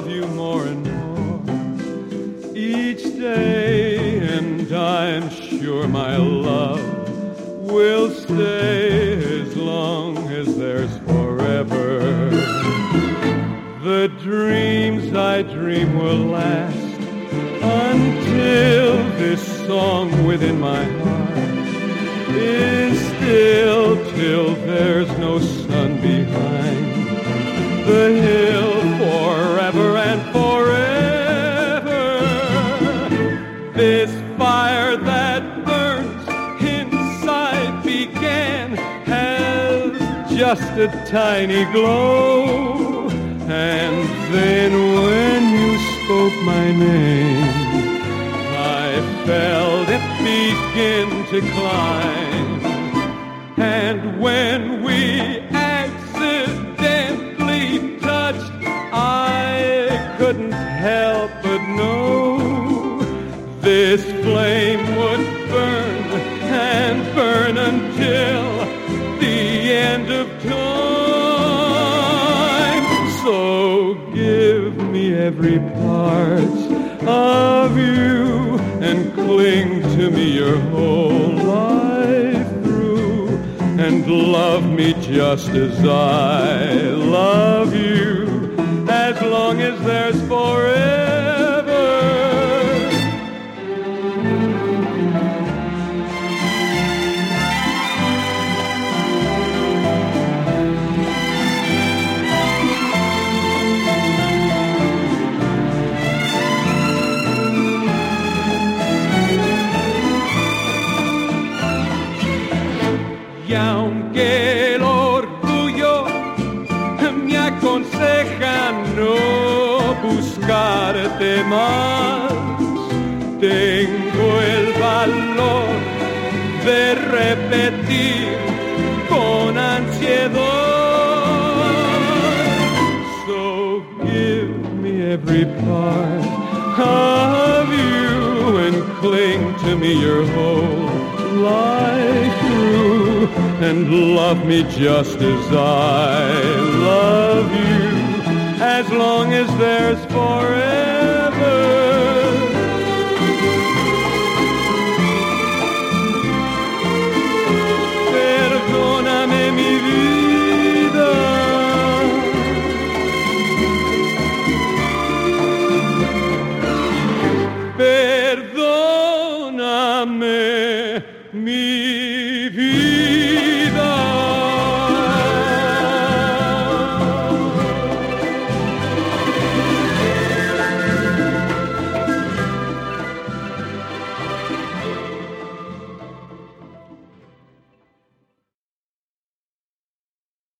more and more each day, and I'm sure my love will stay as long as there's forever. The dreams I dream will last until this song within my heart is still till there's no sun behind This fire that burns inside began has just a tiny glow. And then when you spoke my name, I felt it begin to climb. And when we this flame would burn and burn until the end of time. So give me every part of you and cling to me your whole life through and love me just as I love you as long as there's forever. Aunque el orgullo me aconseja no buscarte más, tengo el valor de repetir con ansiedad. So give me every part of you and cling to me your whole life through and love me just as I love you as long as there's forever. Perdóname mi vida. Perdóname mi